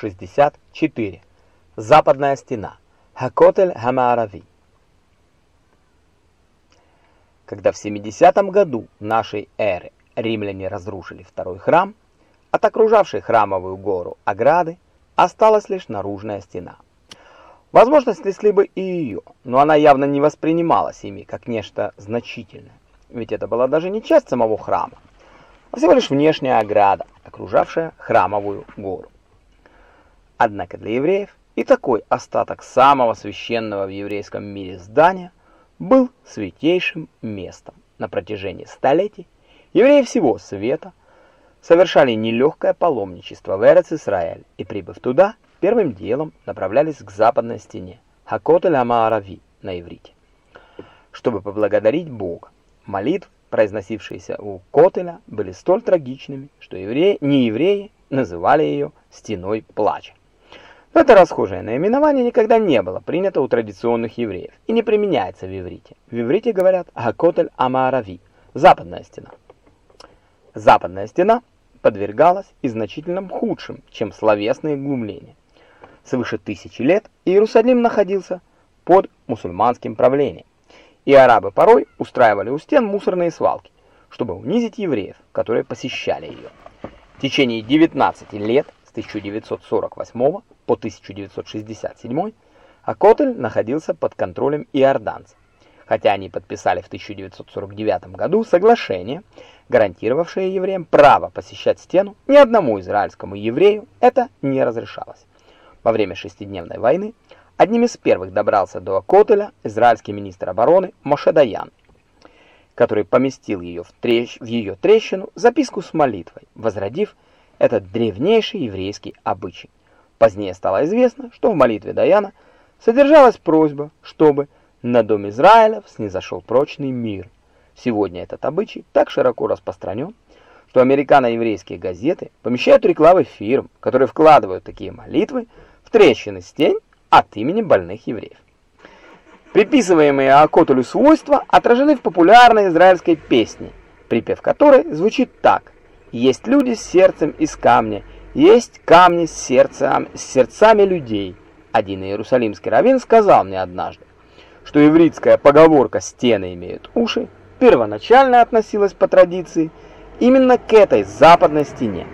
1964. Западная стена. Хакотель Хамаарави. Когда в 70 году нашей эры римляне разрушили второй храм, от окружавшей храмовую гору ограды осталась лишь наружная стена. Возможно, снесли бы и ее, но она явно не воспринималась ими как нечто значительное, ведь это была даже не часть самого храма, а всего лишь внешняя ограда, окружавшая храмовую гору. Однако для евреев и такой остаток самого священного в еврейском мире здания был святейшим местом. На протяжении столетий евреи всего света совершали нелегкое паломничество в Эрец-Исраэль и, прибыв туда, первым делом направлялись к западной стене, Хакот-эль-Амаарави на иврите, чтобы поблагодарить Бога. Молитвы, произносившиеся у Котеля, были столь трагичными, что евреи, не евреи называли ее «стеной плача». Это расхожее наименование никогда не было принято у традиционных евреев и не применяется в иврите. В иврите говорят «Хакотель Амаарави» – «западная стена». Западная стена подвергалась и значительно худшим, чем словесные глумления. Свыше тысячи лет Иерусалим находился под мусульманским правлением, и арабы порой устраивали у стен мусорные свалки, чтобы унизить евреев, которые посещали ее. В течение 19 лет с 1948 по 1967 Акотель находился под контролем иорданцев, хотя они подписали в 1949 году соглашение, гарантировавшее евреям право посещать стену, ни одному израильскому еврею это не разрешалось. Во время шестидневной войны одним из первых добрался до Акотеля израильский министр обороны Моше Даян, который поместил ее в, трещ... в ее трещину записку с молитвой, возродив этот древнейший еврейский обычай. Позднее стало известно, что в молитве Даяна содержалась просьба, чтобы на дом Израиля снизошел прочный мир. Сегодня этот обычай так широко распространен, что американо-еврейские газеты помещают рекламы фирм, которые вкладывают такие молитвы в трещины стен от имени больных евреев. Приписываемые Акотулю свойства отражены в популярной израильской песне, припев которой звучит так – есть люди с сердцем из камня, есть камни с, сердцем, с сердцами людей. Один иерусалимский раввин сказал мне однажды, что еврейская поговорка «стены имеют уши» первоначально относилась по традиции именно к этой западной стене.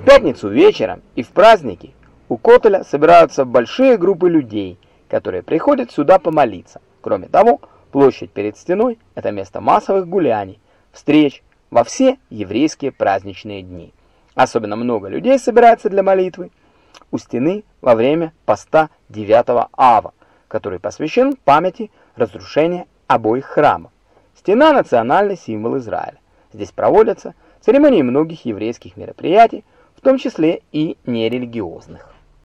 В пятницу вечером и в праздники у Котеля собираются большие группы людей, которые приходят сюда помолиться. Кроме того, площадь перед стеной – это место массовых гуляний, встреч, во все еврейские праздничные дни. Особенно много людей собирается для молитвы у стены во время поста 9 ава, который посвящен памяти разрушения обоих храмов. Стена – национальный символ Израиля. Здесь проводятся церемонии многих еврейских мероприятий, в том числе и нерелигиозных.